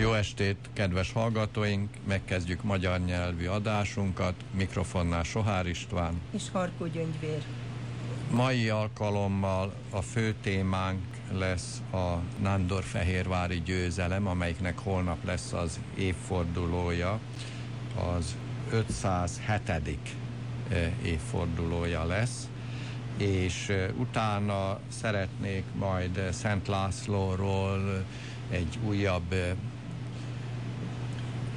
Jó estét, kedves hallgatóink! Megkezdjük magyar nyelvű adásunkat. Mikrofonnál Sohár István. És Harkó Gyöngyvér. Mai alkalommal a fő témánk lesz a Nándor-Fehérvári győzelem, amelyiknek holnap lesz az évfordulója, az 507. Eh, évfordulója lesz és eh, utána szeretnék majd Szent Lászlóról egy újabb eh,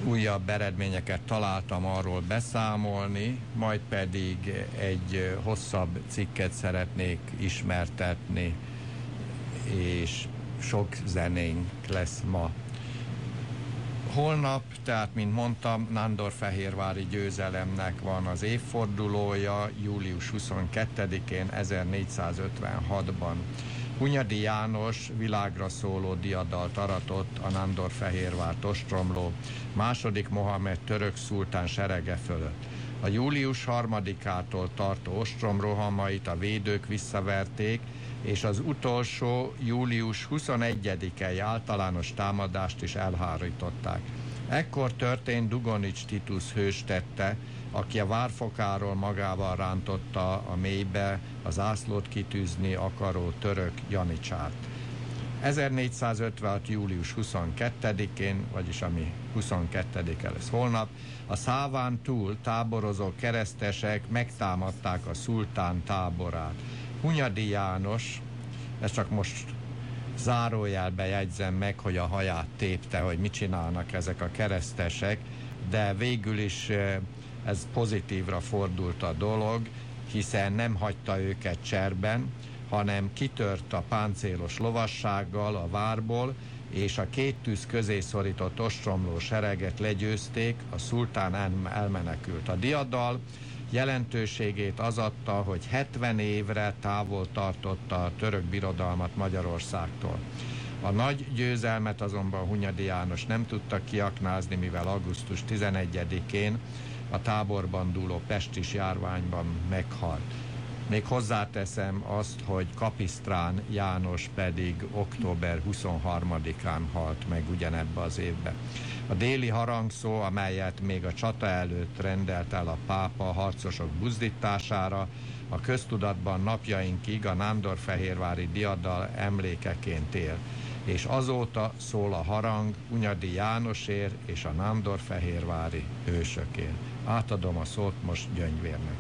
újabb eredményeket találtam arról beszámolni, majd pedig egy hosszabb cikket szeretnék ismertetni, és sok zenénk lesz ma. Holnap, tehát mint mondtam, Nándor-Fehérvári győzelemnek van az évfordulója, július 22-én 1456-ban. Hunyadi János világra szóló diadalt aratott a Nándor-Fehérvárt ostromló második Mohamed török szultán serege fölött. A július harmadikától tartó ostrom rohamait a védők visszaverték, és az utolsó július 21-i általános támadást is elhárították. Ekkor történt Dugonics Titus hős tette, aki a várfokáról magával rántotta a mélybe az ászlót kitűzni akaró török Janicsát. 1456. július 22-én, vagyis ami 22-e lesz holnap, a Száván túl táborozó keresztesek megtámadták a szultán táborát. Hunyadi János, ez csak most zárójelbe jegyzem meg, hogy a haját tépte, hogy mit csinálnak ezek a keresztesek, de végül is eh, ez pozitívra fordult a dolog, hiszen nem hagyta őket cserben, hanem kitört a páncélos lovassággal a várból, és a két tűz közé szorított ostromló sereget legyőzték, a szultán elmenekült. A diadal jelentőségét az adta, hogy 70 évre távol tartotta a török birodalmat Magyarországtól. A nagy győzelmet azonban Hunyadi János nem tudta kiaknázni, mivel augusztus 11-én a táborban dúló pestis járványban meghalt. Még hozzáteszem azt, hogy Kapisztrán János pedig október 23-án halt meg ugyanebbe az évbe. A déli harangszó, amelyet még a csata előtt rendelt el a pápa harcosok buzdítására, a köztudatban napjainkig a Nándorfehérvári diadal emlékeként él, és azóta szól a harang Unyadi Jánosért és a Nándorfehérvári hősökért. Átadom a szót most Gyöngyvérnek.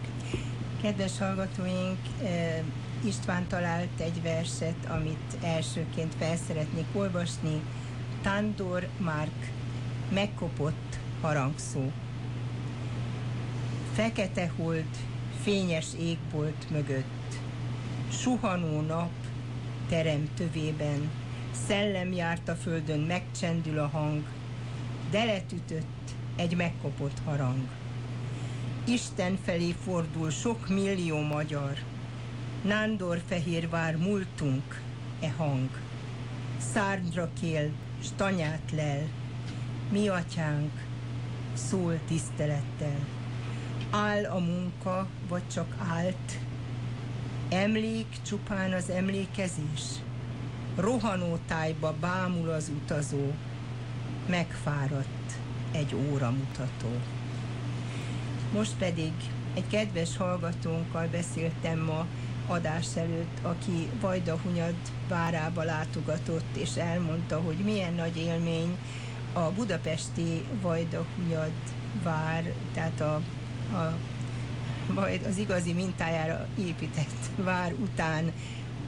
Kedves hallgatóink, István talált egy verset, amit elsőként fel olvasni. Tándor Márk megkopott harangszó. Fekete hold, fényes égbolt mögött, suhanó nap terem tövében, szellem járt a földön, megcsendül a hang, de letütött egy megkopott harang. Isten felé fordul sok millió magyar. Nándor Fehérvár múltunk e hang. Szárnyra kél, stanyát lel, mi atyánk, szól tisztelettel. Áll a munka, vagy csak állt? Emlék csupán az emlékezés? Rohanó tájba bámul az utazó, megfáradt egy óramutató. Most pedig egy kedves hallgatónkkal beszéltem ma adás előtt, aki Vajdahunyad várába látogatott, és elmondta, hogy milyen nagy élmény a budapesti Vajdahunyad vár, tehát a, a majd az igazi mintájára épített vár után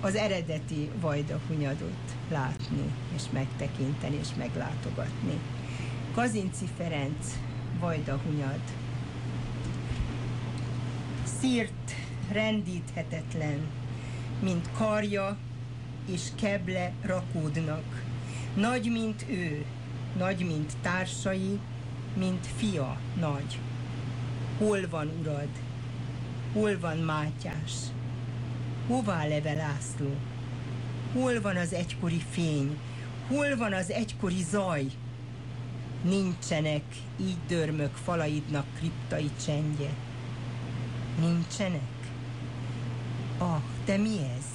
az eredeti Vajdahunyadot látni, és megtekinteni, és meglátogatni. Kazinci Ferenc, Vajdahunyad, szírt rendíthetetlen, mint karja és keble rakódnak. Nagy, mint ő, nagy, mint társai, mint fia nagy. Hol van urad? Hol van Mátyás? Hová leve László? Hol van az egykori fény? Hol van az egykori zaj? Nincsenek, így dörmök falaidnak kriptai csendje. Nincsenek? Ah, de mi ez?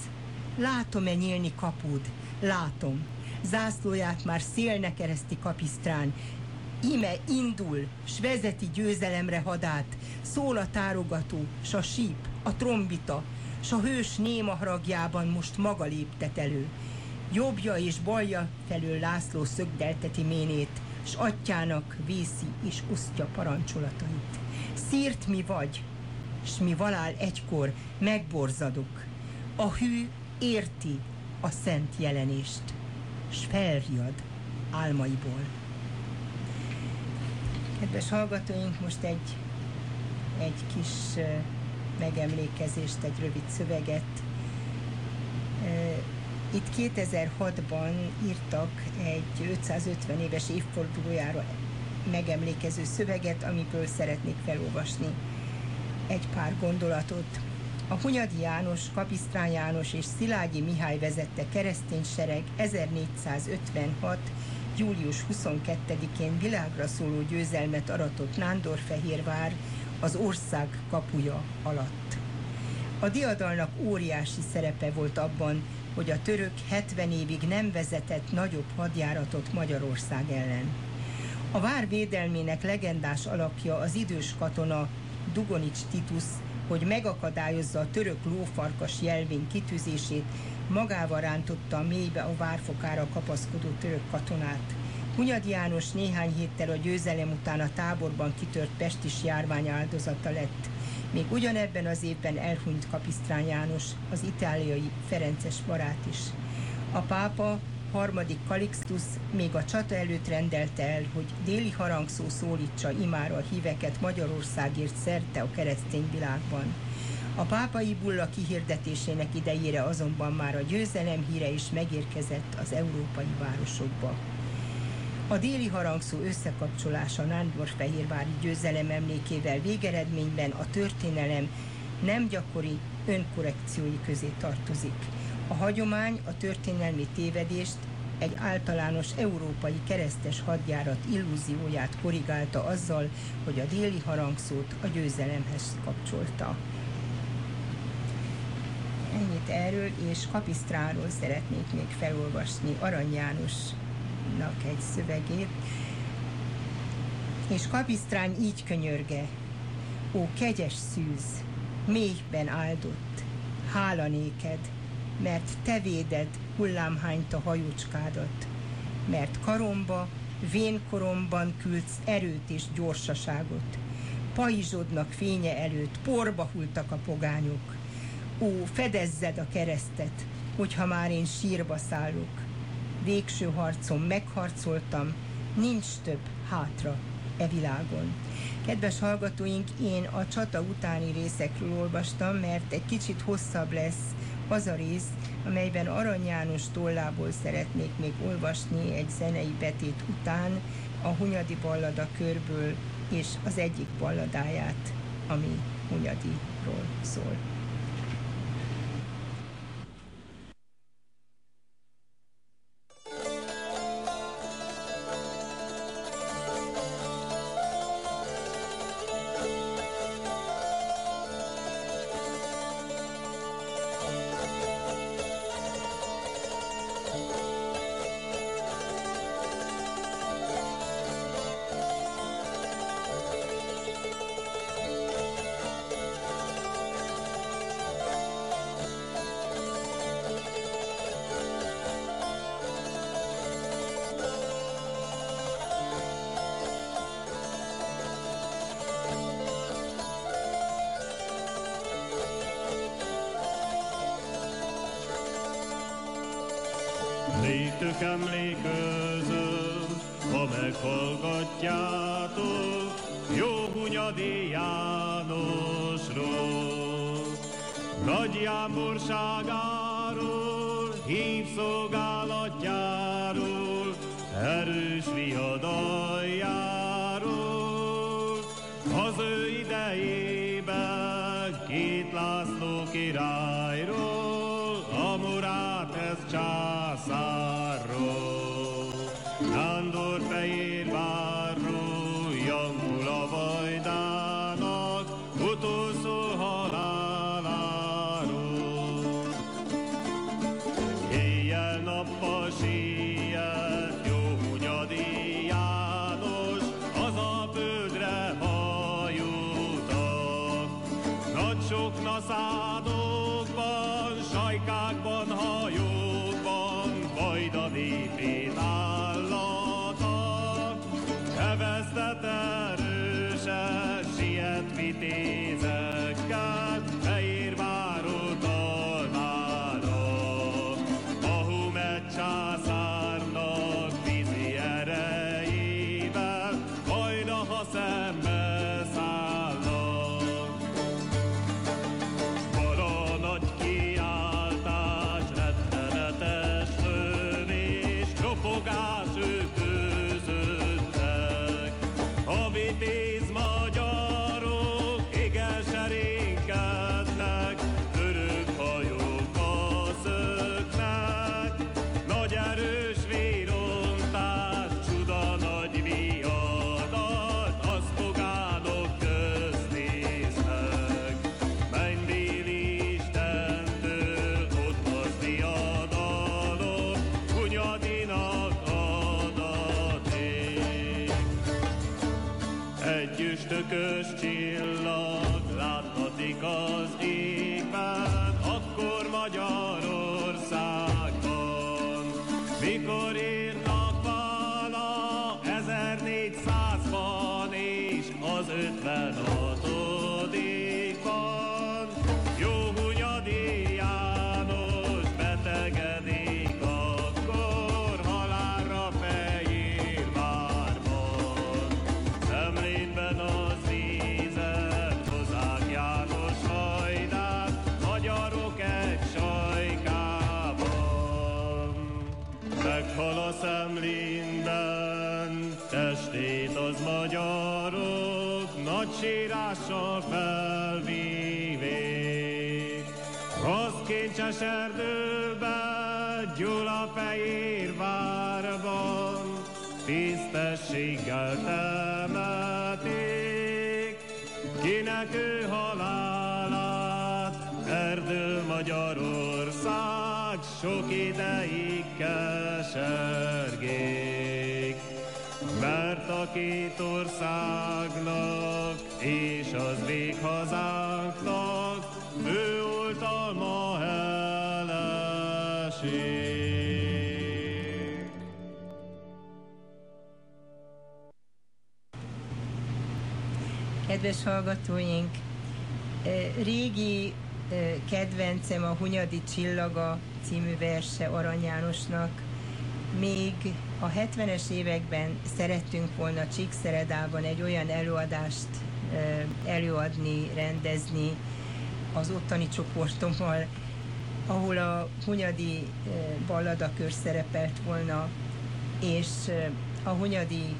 Látom-e nyílni kapud? Látom. Zászlóját már szélnek ereszti kapisztrán. Ime indul, s vezeti győzelemre hadát, szól a tárogató, s a síp, a trombita, s a hős néma haragjában most maga léptet elő. Jobbja és balja felől László szögdelteti ménét, s atyának vészi és osztja parancsolatait. Szírt mi vagy, s mi valál egykor megborzadok. A hű érti a szent jelenést, s felriad álmaiból. Kedves hallgatóink, most egy, egy kis megemlékezést, egy rövid szöveget. Itt 2006-ban írtak egy 550 éves évfordulójára megemlékező szöveget, amiből szeretnék felolvasni egy pár gondolatot. A Hunyadi János, Kapisztrán János és Szilágyi Mihály vezette keresztény sereg 1456. július 22-én világra szóló győzelmet aratott Nándorfehérvár az ország kapuja alatt. A diadalnak óriási szerepe volt abban, hogy a török 70 évig nem vezetett nagyobb hadjáratot Magyarország ellen. A vár védelmének legendás alakja az idős katona Dugonics Titus, hogy megakadályozza a török lófarkas jelvény kitűzését, magával rántotta a mélybe a várfokára kapaszkodó török katonát. Hunyad János néhány héttel a győzelem után a táborban kitört pestis járvány áldozata lett. Még ugyanebben az évben elhunyt Kapisztrán János, az itáliai Ferences barát is. A pápa harmadik Calixtus még a csata előtt rendelte el, hogy déli harangszó szólítsa imára a híveket Magyarországért szerte a keresztény világban. A pápai bulla kihirdetésének idejére azonban már a győzelem híre is megérkezett az európai városokba. A déli harangszó összekapcsolása Nándor-Fehérvári győzelem emlékével végeredményben a történelem nem gyakori önkorrekciói közé tartozik. A hagyomány a történelmi tévedést egy általános európai keresztes hadjárat illúzióját korrigálta azzal, hogy a déli harangszót a győzelemhez kapcsolta. Ennyit erről, és Kapisztráról szeretnék még felolvasni Arany Jánosnak egy szövegét. És Kapisztrán így könyörge, ó kegyes szűz, mélyben áldott, hála néked, mert te véded hullámhányt a hajócskádat, mert karomba, vénkoromban küldsz erőt és gyorsaságot. Pajzsodnak fénye előtt porba hultak a pogányok. Ó, fedezzed a keresztet, hogyha már én sírba szállok. Végső harcom megharcoltam, nincs több hátra e világon. Kedves hallgatóink, én a csata utáni részekről olvastam, mert egy kicsit hosszabb lesz az a rész, amelyben Arany János tollából szeretnék még olvasni egy zenei betét után a Hunyadi ballada körből és az egyik balladáját, ami Hunyadiról szól. Rossz kincses erdőbe, Gyula fehér várban, tisztességgel temeték, kinek ő halálát, erdő Magyarország sok ideig kesergék. Mert a két országnak és az vég hazánknak ő Kedves hallgatóink, régi kedvencem a Hunyadi Csillaga című verse Arany Jánosnak. Még a 70-es években szerettünk volna Csíkszeredában egy olyan előadást előadni, rendezni az ottani csoportommal, ahol a Hunyadi balladakör szerepelt volna, és a Hunyadi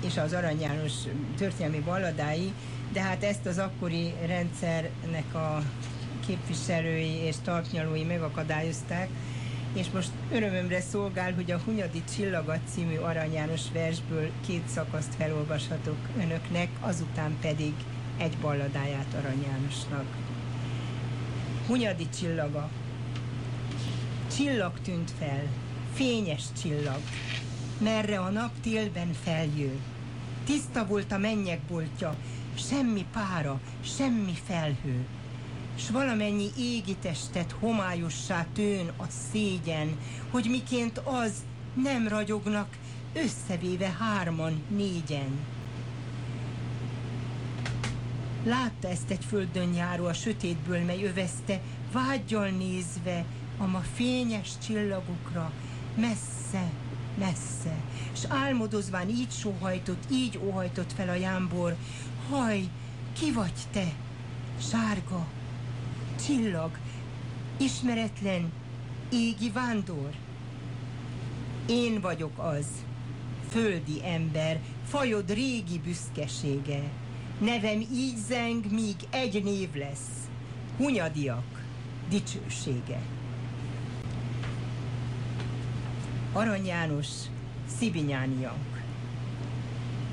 és az Arany János történelmi balladái, de hát ezt az akkori rendszernek a képviselői és tartnyalói megakadályozták, és most örömömre szolgál, hogy a Hunyadi Csillagat című Arany János versből két szakaszt felolvashatok önöknek, azután pedig egy balladáját Arany Jánosnak. Hunyadi csillaga. Csillag tűnt fel, fényes csillag, merre a nap télben feljő. Tiszta volt a mennyek boltja, semmi pára, semmi felhő s valamennyi égi testet homályossá tőn a szégyen, hogy miként az nem ragyognak, összevéve hárman, négyen. Látta ezt egy földön járó a sötétből, mely övezte, vágyjal nézve a ma fényes csillagokra, messze, messze, s álmodozván így sóhajtott, így óhajtott fel a jámbor, haj, ki vagy te, sárga, csillag, ismeretlen, égi vándor. Én vagyok az, földi ember, fajod régi büszkesége. Nevem így zeng, míg egy név lesz. Hunyadiak, dicsősége. Arany János, Szibinyániak.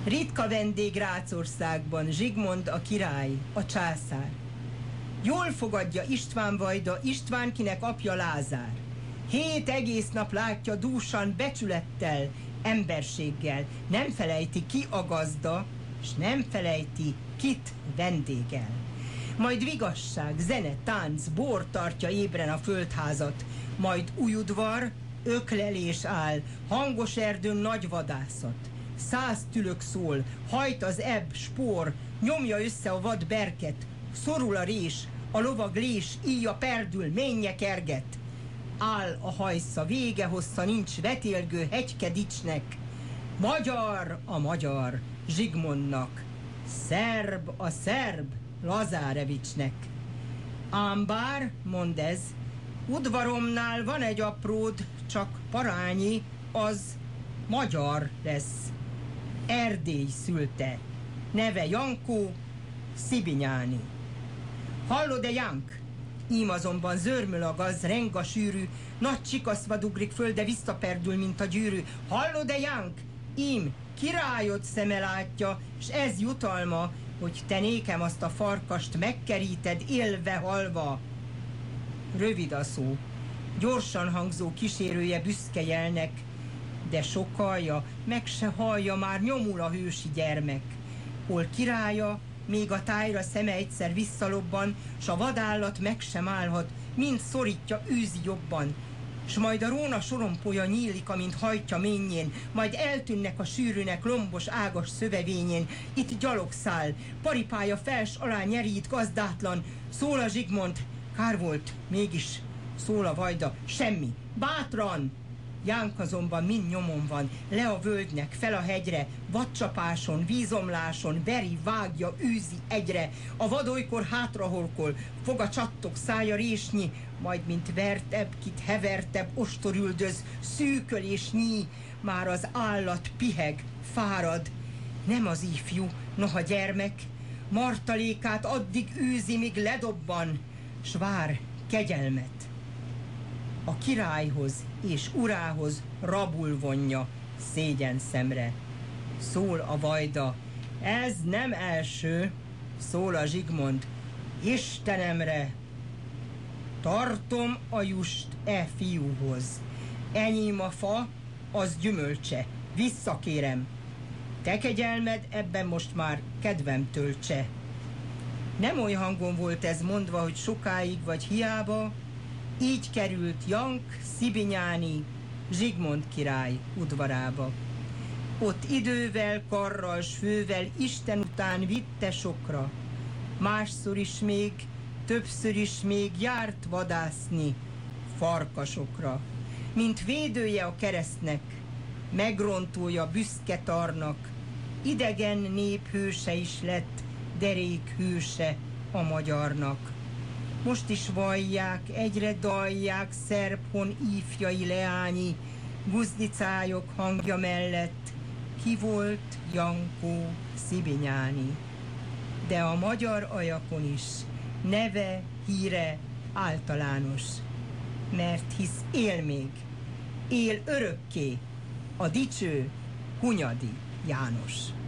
Ritka vendég Rácországban, Zsigmond a király, a császár. Jól fogadja István Vajda, István, kinek apja Lázár. Hét egész nap látja dúsan, becsülettel, emberséggel. Nem felejti ki a gazda, és nem felejti kit vendégel. Majd vigasság, zene, tánc, bor tartja ébren a földházat. majd új udvar, öklelés áll, hangos erdőn nagy vadászat. Száz tülök szól, hajt az ebb, spór, nyomja össze a vad berket, szorul a rés, a lovag lés, íja perdül, ménye kerget. Áll a hajsza, vége hossza, nincs vetélgő, hegyke dicsnek. Magyar a magyar, Zsigmondnak, szerb a szerb, Lazárevicsnek. Ám bár, mond ez, udvaromnál van egy apród, csak parányi, az magyar lesz. Erdély szülte, neve Jankó Szibinyáni. Hallod-e, Jank? Ím azonban zörmöl a gaz, reng a sűrű, nagy csikaszva dugrik föl, de visszaperdül, mint a gyűrű. Hallod-e, Jank? Ím, királyod szeme látja, s ez jutalma, hogy te nékem azt a farkast megkeríted élve halva. Rövid a szó, gyorsan hangzó kísérője büszke jelnek, de sokalja, meg se hallja, már nyomul a hősi gyermek. Hol királya, még a tájra szeme egyszer visszalobban, s a vadállat meg sem állhat, mind szorítja, űzi jobban. S majd a róna sorompója nyílik, amint hajtja ményén, majd eltűnnek a sűrűnek lombos ágas szövevényén. Itt gyalog száll, paripája fels alá nyerít gazdátlan, szól a Zsigmond, kár volt, mégis szól a vajda, semmi, bátran! Jánk azonban mind nyomon van, le a völgynek, fel a hegyre, vadcsapáson, vízomláson, veri, vágja, űzi egyre. A vadolykor hátraholkol, fog a csattok szája résnyi, majd mint vertebb, kit hevertebb, ostorüldöz, szűköl és nyí, már az állat piheg, fárad. Nem az ifjú, noha gyermek, martalékát addig űzi, míg ledobban, s kegyelmet a királyhoz és urához rabul vonja szégyen szemre. Szól a vajda, ez nem első, szól a Zsigmond, Istenemre, tartom a just e fiúhoz. Enyém a fa, az gyümölcse, visszakérem. Te kegyelmed ebben most már kedvem töltse. Nem oly hangon volt ez mondva, hogy sokáig vagy hiába, így került Jank Szibinyáni Zsigmond király udvarába. Ott idővel, karral, s fővel Isten után vitte sokra. Másszor is még, többször is még járt vadászni farkasokra. Mint védője a keresztnek, megrontója büszke tarnak, idegen nép hőse is lett, derék hőse a magyarnak. Most is vallják, egyre dalják szerphon ifjai leányi, guzdicályok hangja mellett, ki volt Jankó Szibinyáni. De a magyar ajakon is neve, híre általános, mert hisz él még, él örökké a dicső Hunyadi János.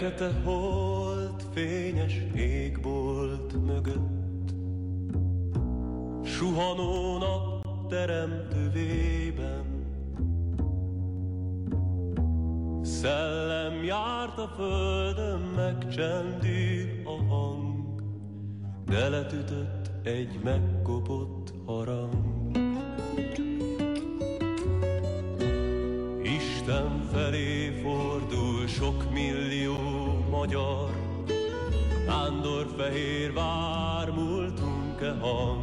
Fekete hold fényes égbolt mögött, Suhanó nap teremtővében. Szellem járt a földön, megcsendül a hang, De letütött egy megkopott harang. Isten felé fordul sok millió magyar, Ándor fehér vár múltunk-e hang.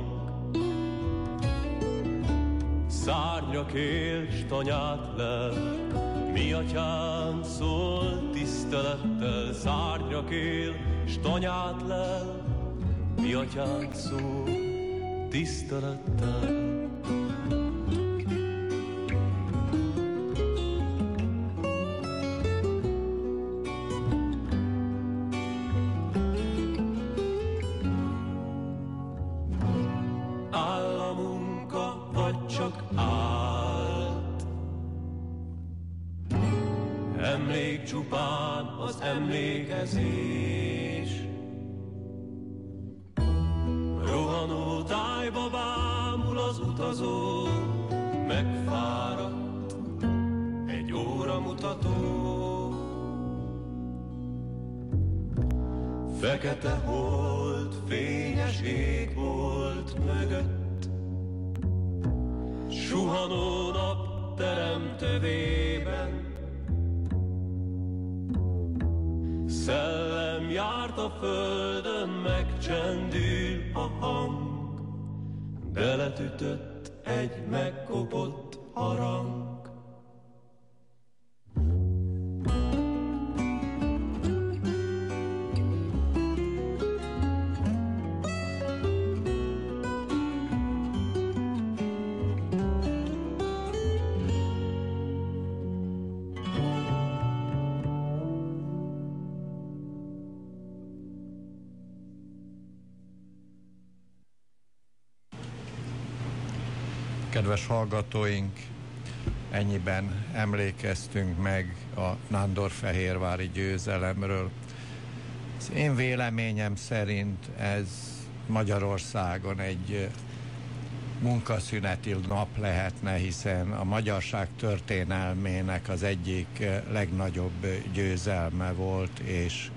Szárnyak él, s tanyát lel, mi atyán szól tisztelettel. Szárnyak él, s tanyát lel, mi atyán szól tisztelettel. Kedves hallgatóink, ennyiben emlékeztünk meg a Nándorfehérvári győzelemről. Az én véleményem szerint ez Magyarországon egy munkaszüneti nap lehetne, hiszen a magyarság történelmének az egyik legnagyobb győzelme volt, és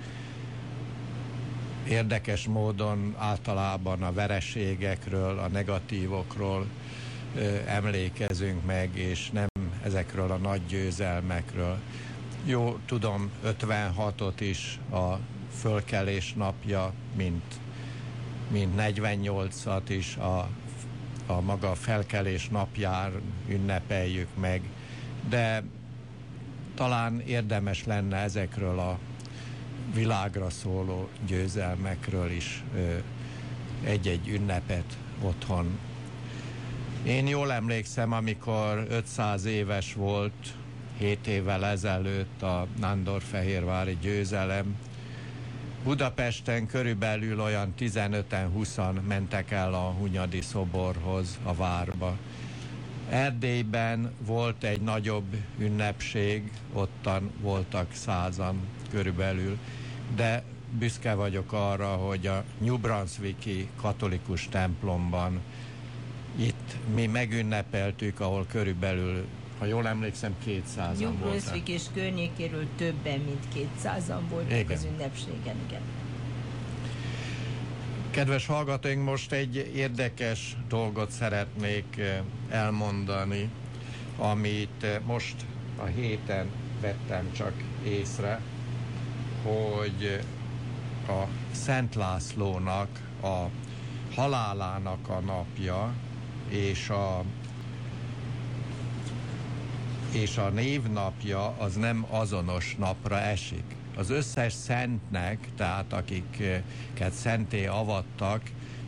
érdekes módon általában a vereségekről, a negatívokról emlékezünk meg, és nem ezekről a nagy győzelmekről. Jó, tudom, 56-ot is a fölkelés napja, mint, mint 48-at is a, a maga felkelés napján ünnepeljük meg, de talán érdemes lenne ezekről a világra szóló győzelmekről is egy-egy ünnepet otthon én jól emlékszem, amikor 500 éves volt 7 évvel ezelőtt a Nándorfehérvári győzelem. Budapesten körülbelül olyan 15-en, 20 mentek el a Hunyadi szoborhoz, a várba. Erdélyben volt egy nagyobb ünnepség, ottan voltak százan körülbelül, de büszke vagyok arra, hogy a New Brunswicki katolikus templomban itt mi megünnepeltük, ahol körülbelül, ha jól emlékszem, 200-an New Brunswick és környékéről többen, mint 200-an voltak igen. az ünnepségen, igen. Kedves hallgatóink, most egy érdekes dolgot szeretnék eh, elmondani, amit eh, most a héten vettem csak észre, hogy a Szent Lászlónak a halálának a napja, és a és a névnapja az nem azonos napra esik. Az összes szentnek, tehát akiket szenté avattak,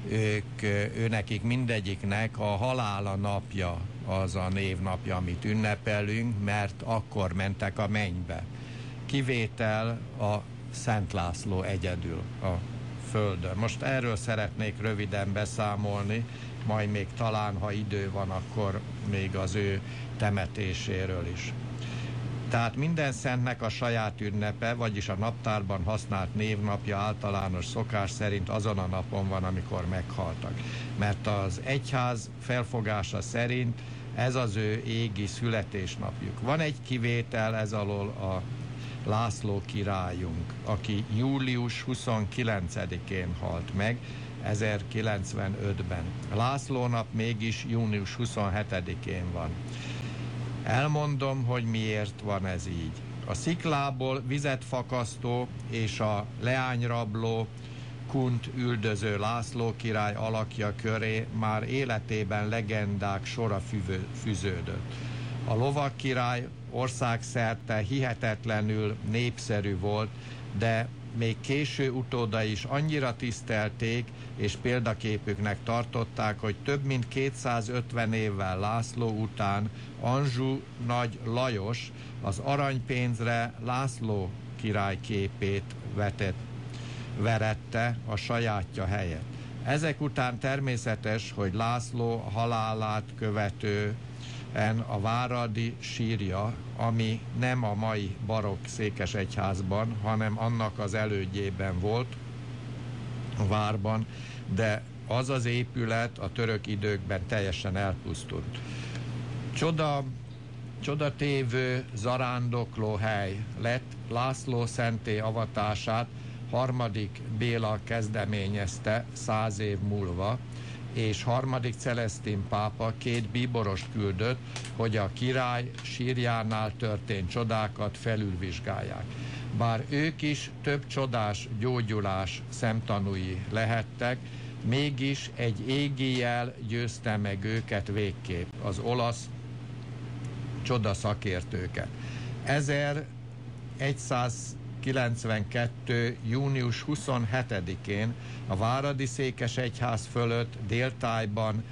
ők, őnekik mindegyiknek a halála napja az a névnapja, amit ünnepelünk, mert akkor mentek a mennybe. Kivétel a Szent László egyedül a Földön. Most erről szeretnék röviden beszámolni, majd még talán, ha idő van, akkor még az ő temetéséről is. Tehát minden szentnek a saját ünnepe, vagyis a naptárban használt névnapja általános szokás szerint azon a napon van, amikor meghaltak. Mert az egyház felfogása szerint ez az ő égi születésnapjuk. Van egy kivétel ez alól a László királyunk, aki július 29-én halt meg, 1095-ben. László nap mégis június 27-én van. Elmondom, hogy miért van ez így. A sziklából vizet fakasztó és a leányrabló kunt üldöző László király alakja köré már életében legendák sora fűződött. A lovak király országszerte hihetetlenül népszerű volt, de még késő utóda is annyira tisztelték és példaképüknek tartották, hogy több mint 250 évvel László után Anzsú Nagy Lajos az aranypénzre László király képét vetett, verette a sajátja helyett. Ezek után természetes, hogy László halálát követő a Váradi sírja, ami nem a mai barokk székesegyházban, hanem annak az elődjében volt, a várban, de az az épület a török időkben teljesen elpusztult. Csoda, csodatévő zarándokló hely lett László szenté avatását harmadik Béla kezdeményezte száz év múlva, és harmadik Celestin pápa két bíborost küldött, hogy a király sírjánál történt csodákat felülvizsgálják. Bár ők is több csodás gyógyulás szemtanúi lehettek, mégis egy égi jel győzte meg őket végképp, az olasz csoda szakértőket. 1192. június 27-én a Váradi Székes Egyház fölött déltájban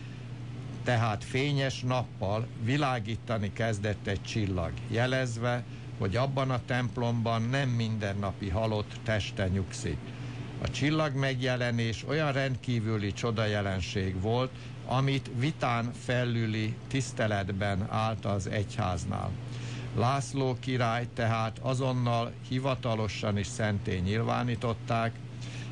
tehát fényes nappal világítani kezdett egy csillag, jelezve, hogy abban a templomban nem mindennapi halott teste nyugszik. A csillag megjelenés olyan rendkívüli csodajelenség volt, amit vitán felüli tiszteletben állt az egyháznál. László király tehát azonnal hivatalosan is szenté nyilvánították,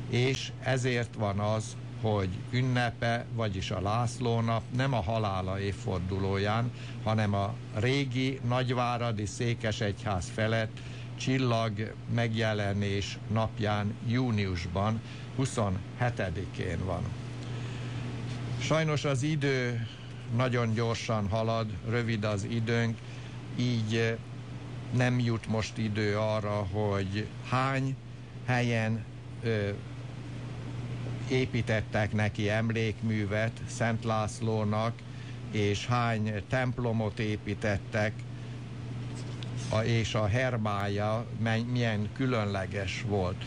és ezért van az, hogy ünnepe, vagyis a László nap nem a halála évfordulóján, hanem a régi nagyváradi székesegyház felett csillag megjelenés napján júniusban 27-én van. Sajnos az idő nagyon gyorsan halad, rövid az időnk, így nem jut most idő arra, hogy hány helyen ö, építettek neki emlékművet Szent Lászlónak, és hány templomot építettek, a, és a hermája milyen különleges volt.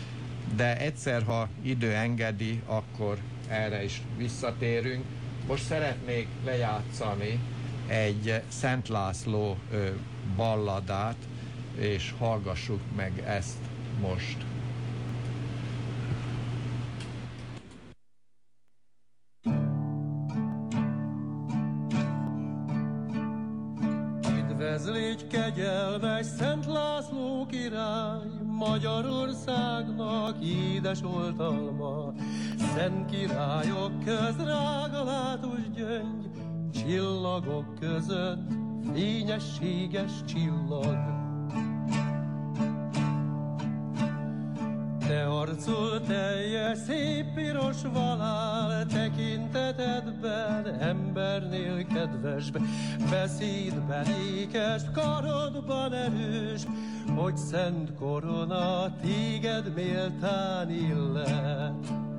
De egyszer, ha idő engedi, akkor erre is visszatérünk. Most szeretnék lejátszani egy Szent László balladát, és hallgassuk meg ezt most. Üdvözlégy kegyelmes Szent László király, Magyarországnak édes oltalma, Szent királyok köz látus gyöngy, Csillagok között fényességes csillag. Te arcol teljes, szép piros valál, tekintetedben embernél kedvesbb, beszédben ékes, karodban erős, hogy szent korona téged méltán illet.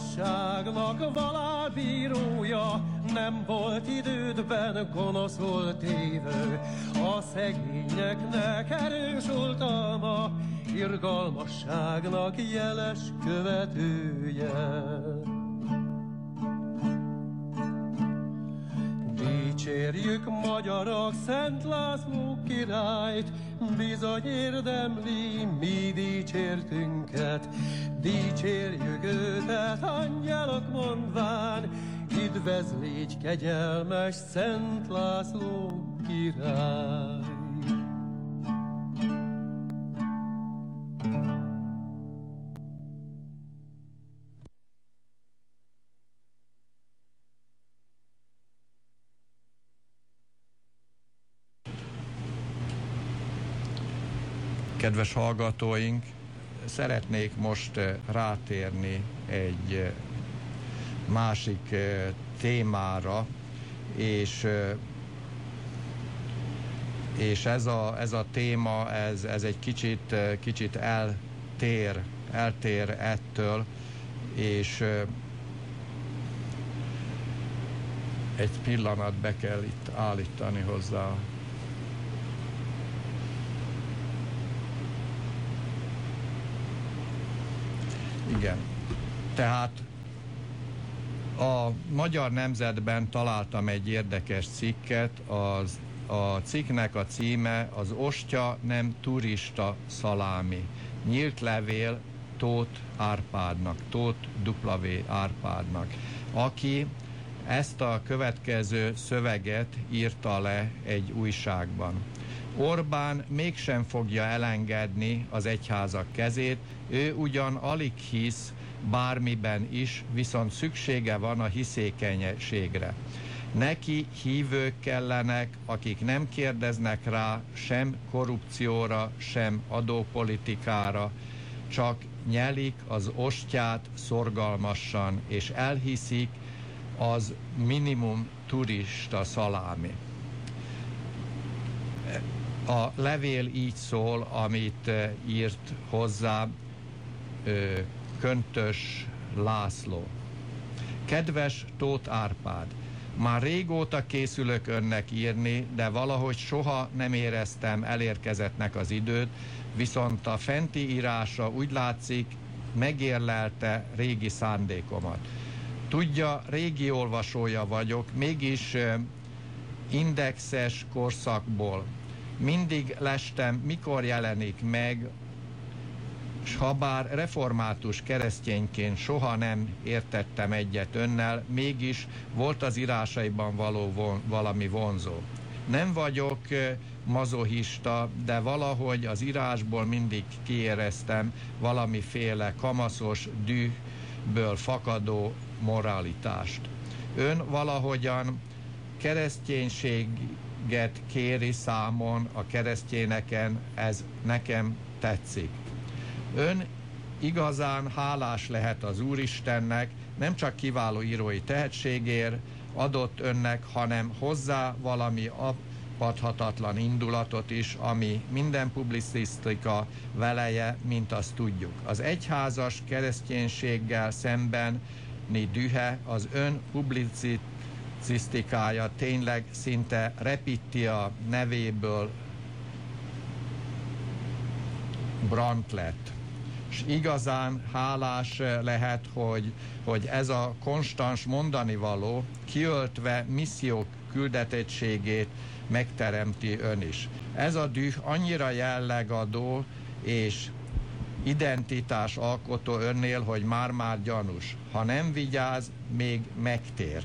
Igazságnak valálbírója, nem volt idődben gonoszul tévő. A szegényeknek erős oltalma, irgalmasságnak jeles követője. Dicsérjük magyarok Szent László királyt, bizony érdemli mi dicsértünket. Dicsérjük őtet, angyalok mondván, üdvözlégy kegyelmes Szent László király. Kedves hallgatóink, szeretnék most eh, rátérni egy eh, másik eh, témára, és és ez a, ez a téma, ez, ez egy kicsit, kicsit eltér, eltér ettől, és egy pillanat be kell itt állítani hozzá Igen. Tehát a Magyar Nemzetben találtam egy érdekes cikket, az, a cikknek a címe az Ostya nem turista szalámi. Nyílt levél Tóth Árpádnak, Tóth W. Árpádnak, aki ezt a következő szöveget írta le egy újságban. Orbán mégsem fogja elengedni az egyházak kezét, Ő ugyan alig hisz bármiben is, viszont szüksége van a hiszékenységre. Neki hívők kellenek, akik nem kérdeznek rá sem korrupcióra, sem adópolitikára, csak nyelik az ostját szorgalmasan, és elhiszik az minimum turista szalámi. A levél így szól, amit eh, írt hozzá Köntös László. Kedves Tóth Árpád, már régóta készülök önnek írni, de valahogy soha nem éreztem elérkezettnek az időt, viszont a fenti írása úgy látszik, megérlelte régi szándékomat. Tudja, régi olvasója vagyok, mégis indexes korszakból. Mindig lestem, mikor jelenik meg s ha bár református keresztényként soha nem értettem egyet önnel, mégis volt az írásaiban való von, valami vonzó. Nem vagyok mazohista, de valahogy az írásból mindig kiéreztem valamiféle kamaszos dühből fakadó moralitást. Ön valahogyan kereszténységet kéri számon a keresztényeken, ez nekem tetszik. Ön igazán hálás lehet az Úristennek, nem csak kiváló írói tehetségért adott önnek, hanem hozzá valami apadhatatlan indulatot is, ami minden publicisztika veleje, mint azt tudjuk. Az egyházas kereszténységgel szemben dühe az ön publicisztikája tényleg szinte repíti a nevéből Brant lett és igazán hálás lehet, hogy, hogy ez a konstans mondani való kiöltve missziók küldetettségét megteremti ön is. Ez a düh annyira jellegadó és identitás alkotó önnél, hogy már-már gyanús. Ha nem vigyáz, még megtér.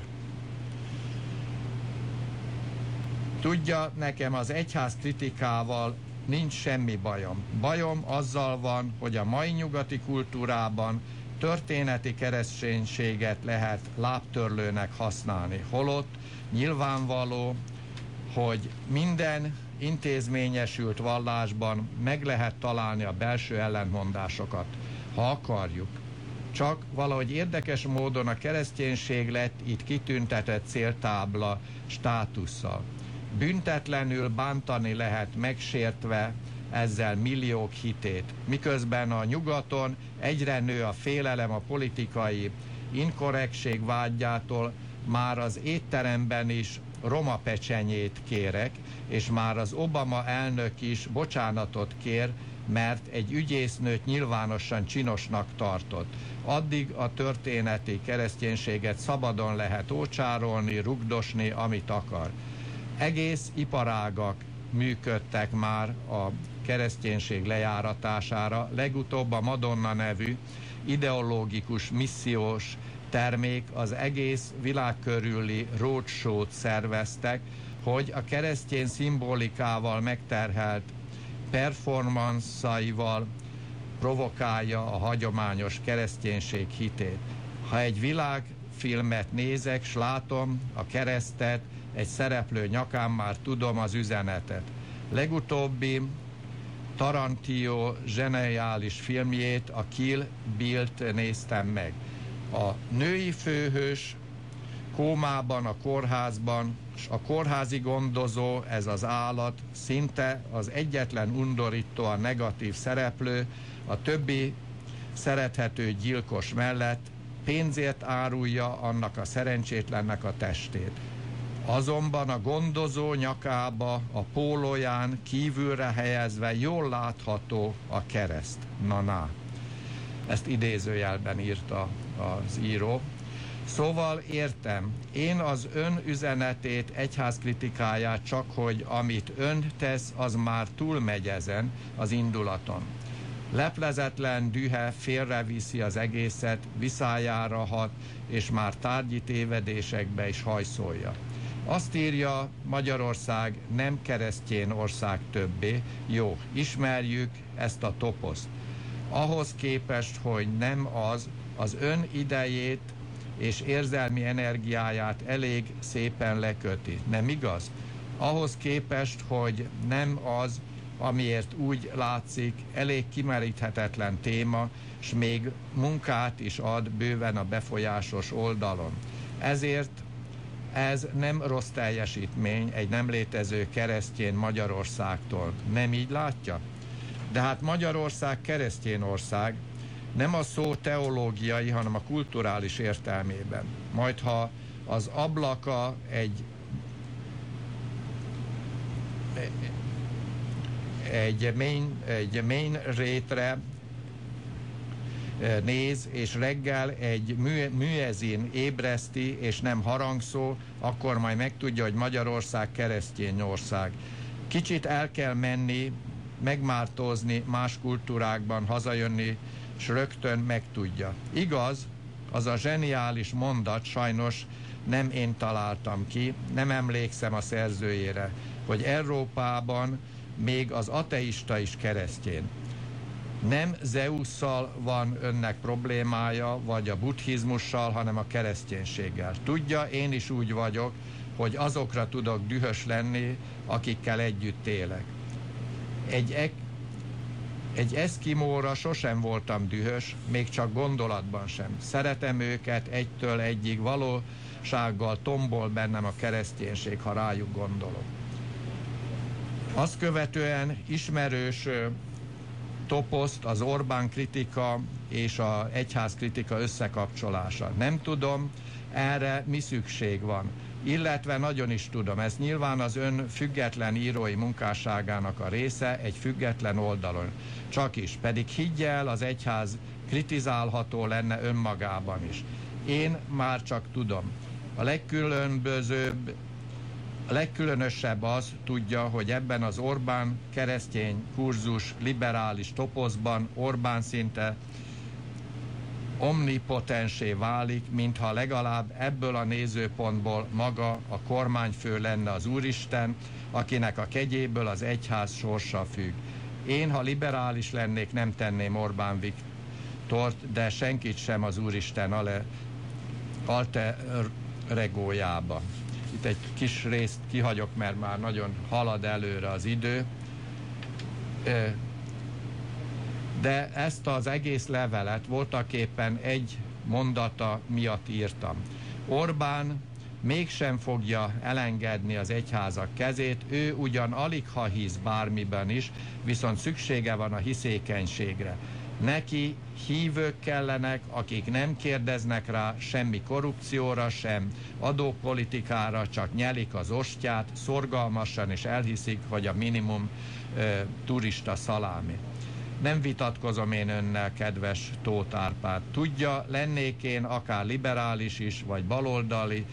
Tudja, nekem az egyház kritikával nincs semmi bajom. Bajom azzal van, hogy a mai nyugati kultúrában történeti kereszténységet lehet lábtörlőnek használni. Holott nyilvánvaló, hogy minden intézményesült vallásban meg lehet találni a belső ellentmondásokat, ha akarjuk. Csak valahogy érdekes módon a kereszténység lett itt kitüntetett céltábla státusszal büntetlenül bántani lehet megsértve ezzel milliók hitét. Miközben a nyugaton egyre nő a félelem a politikai inkorrektség vágyától, már az étteremben is roma pecsenyét kérek, és már az Obama elnök is bocsánatot kér, mert egy ügyésznőt nyilvánosan csinosnak tartott. Addig a történeti kereszténységet szabadon lehet ócsárolni, rugdosni, amit akar egész iparágak működtek már a kereszténység lejáratására. Legutóbb a Madonna nevű ideológikus missziós termék az egész világ körüli roadshow-t szerveztek, hogy a keresztény szimbolikával megterhelt performanszaival provokálja a hagyományos kereszténység hitét. Ha egy világfilmet nézek, s látom a keresztet, egy szereplő nyakán már tudom az üzenetet. Legutóbbi Tarantino zseniális filmjét, a Kill Bill-t néztem meg. A női főhős kómában, a kórházban, és a kórházi gondozó, ez az állat, szinte az egyetlen undorító a negatív szereplő, a többi szerethető gyilkos mellett pénzért árulja annak a szerencsétlennek a testét. Azonban a gondozó nyakába, a pólóján kívülre helyezve jól látható a kereszt. Na, na. Ezt idézőjelben írta az író. Szóval értem, én az ön üzenetét, egyház kritikáját csak, hogy amit ön tesz, az már túlmegy ezen az indulaton. Leplezetlen dühe félreviszi az egészet, viszájára hat, és már tárgyi tévedésekbe is hajszolja. Azt írja, Magyarország nem keresztjén ország többé. Jó, ismerjük ezt a toposzt. ahhoz képest, hogy nem az, az ön idejét és érzelmi energiáját elég szépen leköti. Nem igaz? Ahhoz képest, hogy nem az, amiért úgy látszik, elég kimeríthetetlen téma, és még munkát is ad bőven a befolyásos oldalon. Ezért ez nem rossz teljesítmény egy nem létező keresztjén Magyarországtól. Nem így látja? De hát Magyarország keresztjén ország, nem a szó teológiai, hanem a kulturális értelmében. Majd ha az ablaka egy egy main, egy main rétre néz, és reggel egy mű, műezin ébreszti, és nem harangszó, akkor majd megtudja, hogy Magyarország keresztény ország. Kicsit el kell menni, megmártózni más kultúrákban, hazajönni, és rögtön megtudja. Igaz, az a zseniális mondat sajnos nem én találtam ki, nem emlékszem a szerzőjére, hogy Európában még az ateista is keresztjén. Nem Zeusszal van önnek problémája, vagy a buddhizmussal, hanem a kereszténységgel. Tudja, én is úgy vagyok, hogy azokra tudok dühös lenni, akikkel együtt élek. Egy, ek, egy eszkimóra sosem voltam dühös, még csak gondolatban sem. Szeretem őket egytől egyig, valósággal tombol bennem a kereszténység, ha rájuk gondolok. Azt követően ismerős toposzt az Orbán kritika és a egyház kritika összekapcsolása. Nem tudom, erre mi szükség van. Illetve nagyon is tudom, ez nyilván az ön független írói munkásságának a része egy független oldalon. Csak is, pedig higgyel, az egyház kritizálható lenne önmagában is. Én már csak tudom. A legkülönbözőbb a legkülönösebb az, tudja, hogy ebben az Orbán keresztény kurzus liberális topozban Orbán szinte omnipotensé válik, mintha legalább ebből a nézőpontból maga a kormányfő lenne az Úristen, akinek a kegyéből az egyház sorsa függ. Én, ha liberális lennék, nem tenném Orbán Viktort, de senkit sem az Úristen ale, alte regójába. Itt egy kis részt kihagyok, mert már nagyon halad előre az idő. De ezt az egész levelet voltaképpen egy mondata miatt írtam. Orbán mégsem fogja elengedni az egyházak kezét, ő ugyan alig ha hisz bármiben is, viszont szüksége van a hiszékenységre. Neki hívők kellenek, akik nem kérdeznek rá semmi korrupcióra, sem adópolitikára, csak nyelik az ostját, szorgalmasan és elhiszik, hogy a minimum e, turista szalámi. Nem vitatkozom én önnel, kedves Tóth Árpád. Tudja, lennék én akár liberális is, vagy baloldali,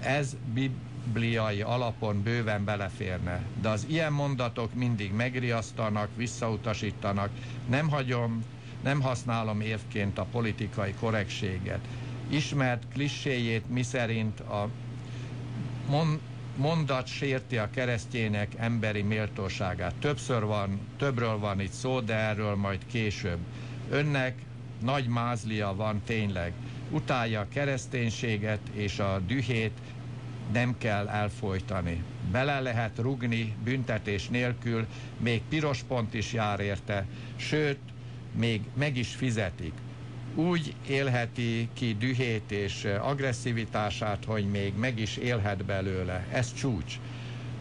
ez bibliai alapon bőven beleférne. De az ilyen mondatok mindig megriasztanak, visszautasítanak. Nem hagyom, nem használom évként a politikai korrektséget. Ismert klisséjét, miszerint a mondat sérti a keresztjének emberi méltóságát. Többször van, többről van itt szó, de erről majd később. Önnek nagy mázlia van tényleg. Utálja a kereszténységet és a dühét nem kell elfolytani. Bele lehet rugni büntetés nélkül, még piros pont is jár érte, sőt, még meg is fizetik. Úgy élheti ki dühét és agresszivitását, hogy még meg is élhet belőle. Ez csúcs.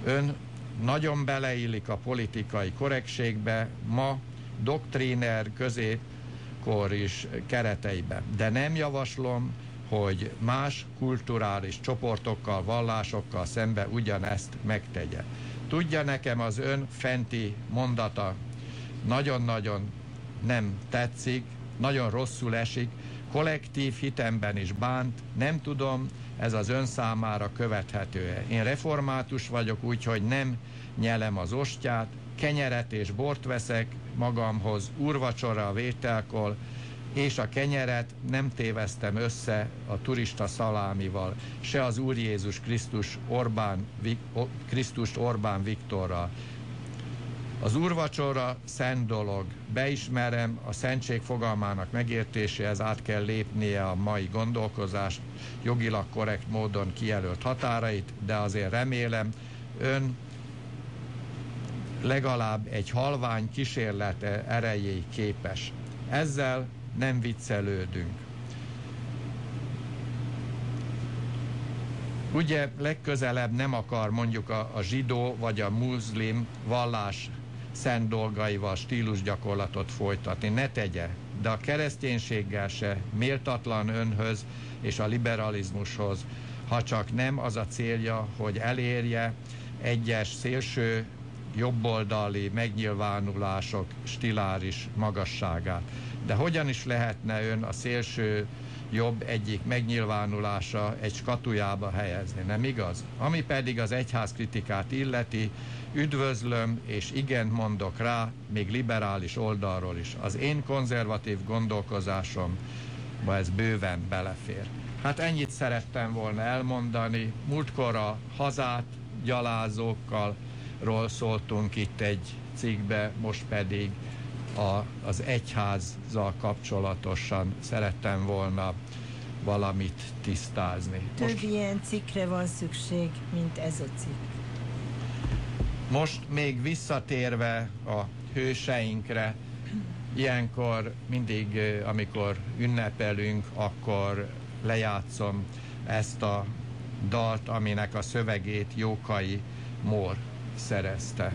Ön nagyon beleillik a politikai korrektségbe, ma doktríner középkor is kereteibe. De nem javaslom, hogy más kulturális csoportokkal, vallásokkal szembe ugyanezt megtegye. Tudja nekem az ön fenti mondata nagyon-nagyon nem tetszik, nagyon rosszul esik, kollektív hitemben is bánt, nem tudom, ez az ön számára követhető-e. Én református vagyok, úgyhogy nem nyelem az ostját, kenyeret és bort veszek magamhoz, úrvacsora a vételkor, és a kenyeret nem téveztem össze a turista szalámival, se az Úr Jézus Krisztus Orbán, Krisztust Orbán Viktorral. Az úrvacsora szent dolog. Beismerem, a szentség fogalmának megértéséhez át kell lépnie a mai gondolkozást, jogilag korrekt módon kijelölt határait, de azért remélem, ön legalább egy halvány kísérlete erejéig képes. Ezzel nem viccelődünk. Ugye legközelebb nem akar mondjuk a, a zsidó vagy a muszlim vallás szent dolgaival stílusgyakorlatot folytatni. Ne tegye, de a kereszténységgel se méltatlan önhöz és a liberalizmushoz, ha csak nem az a célja, hogy elérje egyes szélső jobboldali megnyilvánulások stiláris magasságát. De hogyan is lehetne ön a szélső jobb egyik megnyilvánulása egy skatujába helyezni, nem igaz? Ami pedig az egyház kritikát illeti, üdvözlöm és igen mondok rá, még liberális oldalról is. Az én konzervatív gondolkozásom, ez bőven belefér. Hát ennyit szerettem volna elmondani. Múltkor a hazát gyalázókkal ról szóltunk itt egy cikkbe, most pedig a, az egyházzal kapcsolatosan szerettem volna valamit tisztázni. Több most, ilyen cikkre van szükség, mint ez a cikk. Most még visszatérve a hőseinkre, ilyenkor mindig, amikor ünnepelünk, akkor lejátszom ezt a dalt, aminek a szövegét Jókai Mór szerezte.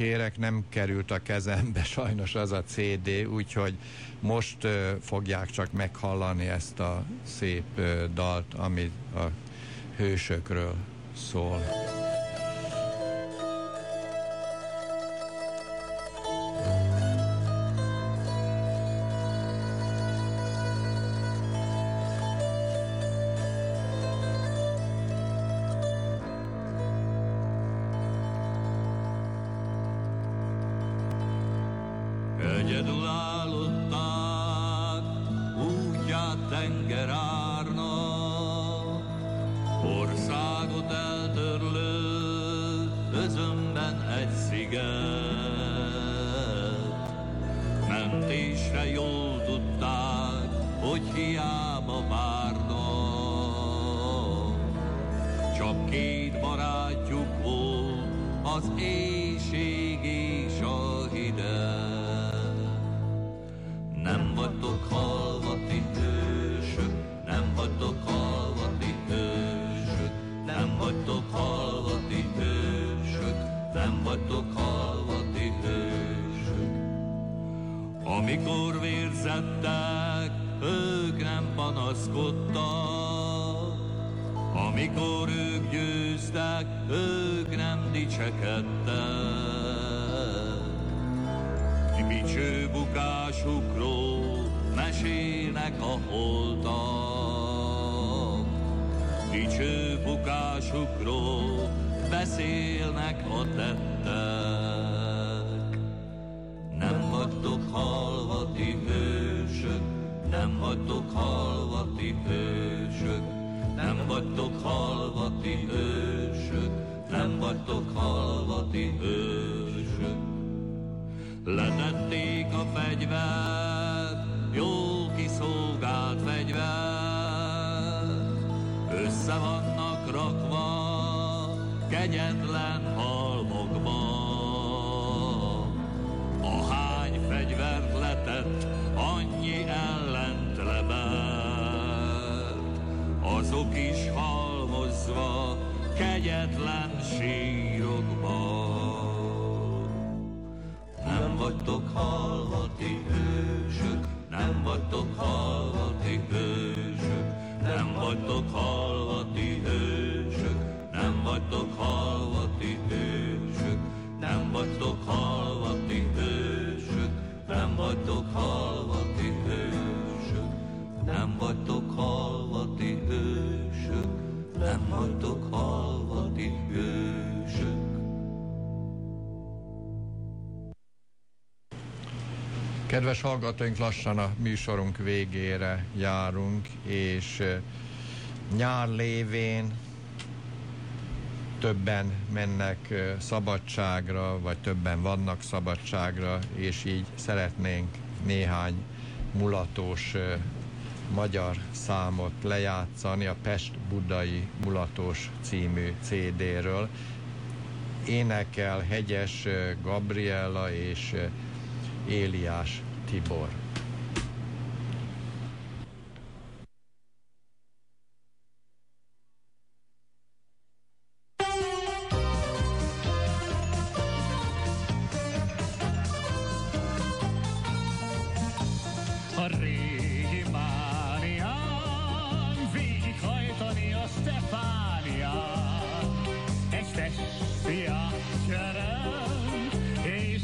Kérek, nem került a kezembe sajnos az a CD, úgyhogy most uh, fogják csak meghallani ezt a szép uh, dalt, ami a hősökről szól. Egyedül állott át útját tengerárnak, országot eltörlő özönben egy sziget. Mentésre jól tudták, hogy hiány mikor vérzettek, ők nem panaszkodtak. Amikor ők győztek, ők nem dicsekedtek. Bicső bukásukról mesélnek a holtak. Dicső bukásukról beszélnek a tettek. Letették a fegyvert, jó kiszolgált fegyver, össze vannak rakva kegyetlen halmokba. A hány fegyvert letett, annyi ellent lebert, azok is halmozva kegyetlen sírokba. Nem Kedves hallgatóink, lassan a műsorunk végére járunk, és nyár lévén többen mennek szabadságra, vagy többen vannak szabadságra, és így szeretnénk néhány mulatós magyar számot lejátszani a Pest Budai Mulatós című CD-ről. Énekel Hegyes Gabriella és Éliás Tibor.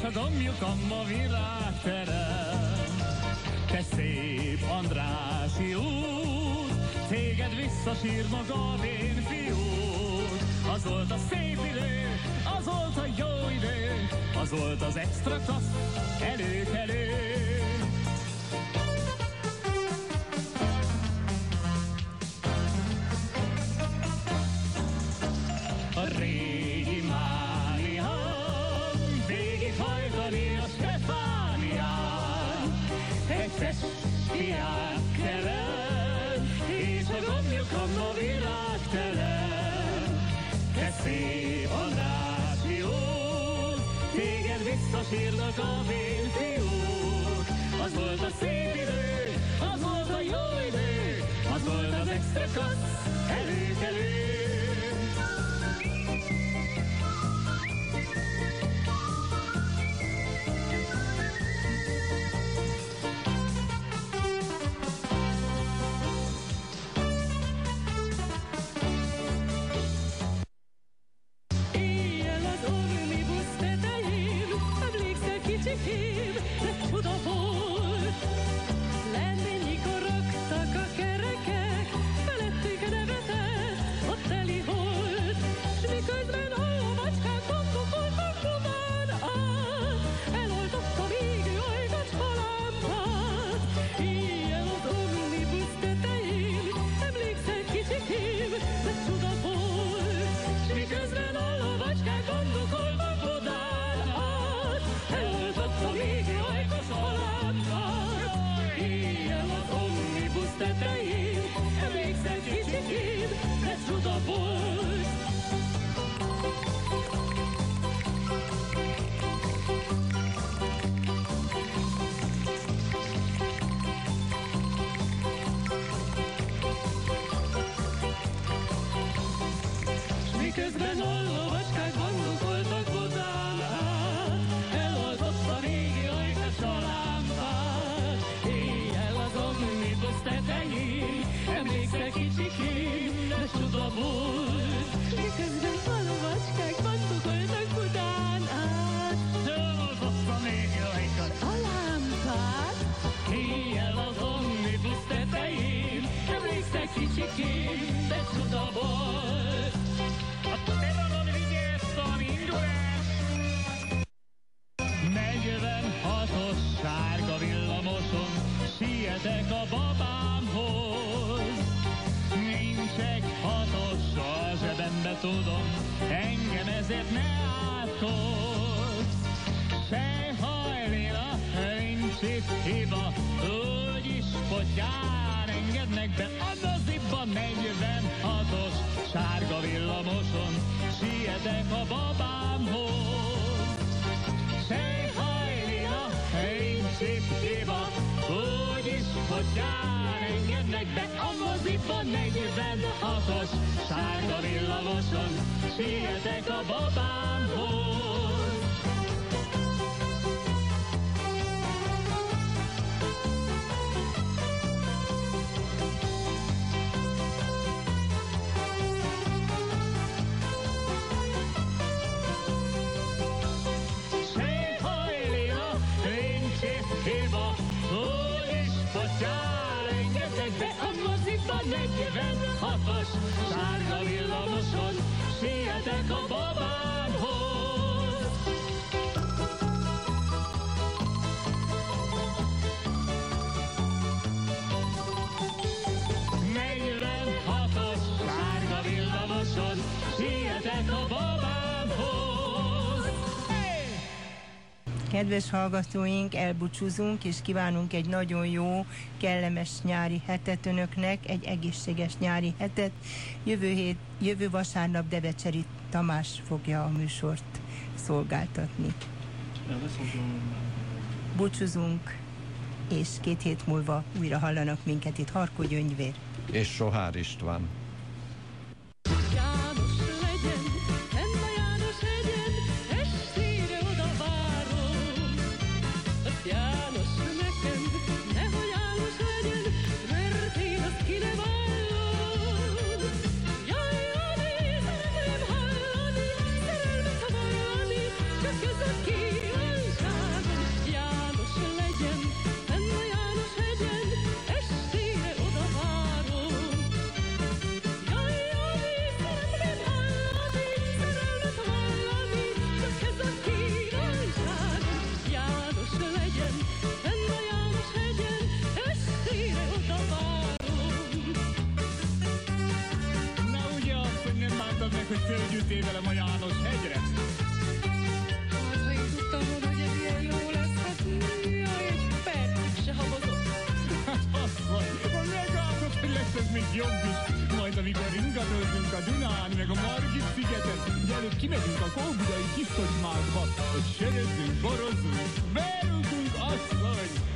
A dombjukon ma virágterem. Te szép Andrási úr, téged visszasír maga a vén fiúr. Az volt a szép idő, az volt a jó idő, az volt az extra klassz, előkelő. Visszasírnak a vén fiúk. Az volt a szép idő, az volt a jó idő, az volt az extra klassz, előkelő. Kedves hallgatóink, elbúcsúzunk, és kívánunk egy nagyon jó, kellemes nyári hetet önöknek, egy egészséges nyári hetet. Jövő, hét, jövő vasárnap Debecseri Tamás fogja a műsort szolgáltatni. Búcsúzunk, és két hét múlva újra hallanak minket itt Harkó Gyöngyvér. És Sohár István. Hogy fölgyűjtél velem a János hegyre? Hát, ha én tudtam volna, hogy ez ilyen jó lesz, hát jaj, egy percig se habozott. Hát azt hogy lesz ez még jobb is. Majd amikor ingatozunk a Dunán, meg a Margit szigeten, de előbb kimegyünk a Kóbudai Kiszkocsmárkba, hogy sörözzünk, borozzunk, beültünk asszony!